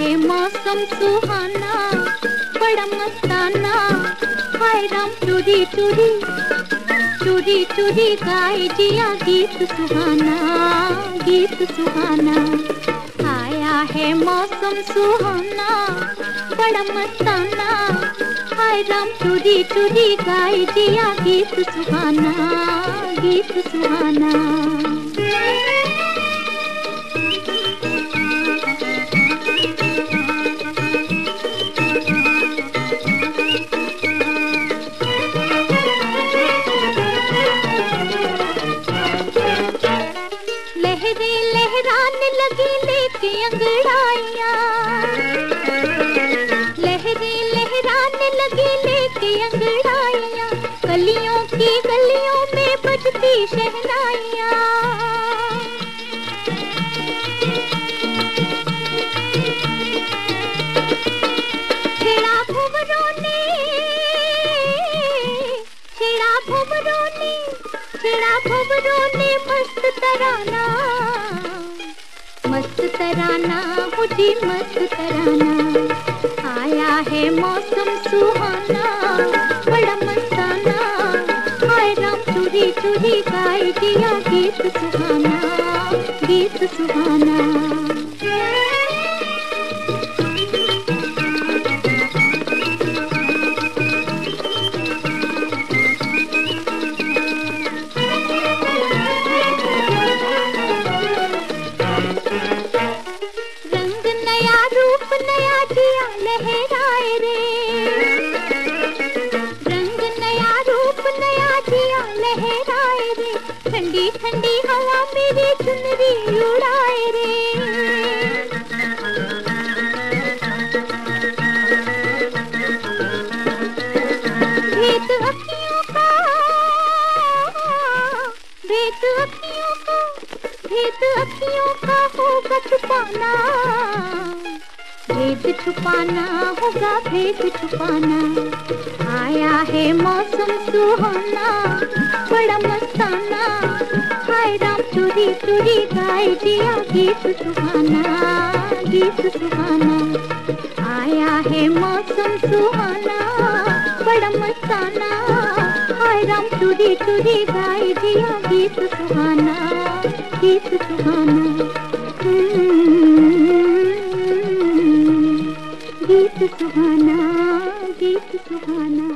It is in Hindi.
मौसम सुहाना, बड़ा मस्ताना। हाय राम चूरी चूरी चूरी चूरी गाए जिया गीत सुहाना गीत सुहाना। आया है मौसम सुहाना, बड़ा मस्ताना। हाय राम चूरी चूरी गाए जिया गीत सुहाना गीत सुहाना। लहराने लगी लेके अंगड़ाइया। लहरे लहराने लगी लेके अंगड़ाइया। गलियों की गलियों में बजती शहनाइया। छेड़ा छेड़ा ने मस्त तराना। मस्त तराना, मुझे मस्त तराना। आया है मौसम सुहाना, बड़ा मस्ताना। आए राम चूरी चूरी गाए दिया गीत सुहाना गीत सुहाना। ठंडी ठंडी हवा मेरी चुनरी उड़ाए रे। अखियों का अखियों का अखियों का होगा छुपाना। भेद छुपाना होगा भेद छुपाना। आया है मौसम सुहाना, बड़ा मस्ताना। हाय राम चोरी चोरी गाए दिया गीत सुहाना गीत सुहाना। आया है मौसम सुहाना, बड़ा मस्ताना। हाय राम चोरी चोरी गाए दिया गीत सुहाना गीत सुहाना। गीत सुहाना गीत सुहाना।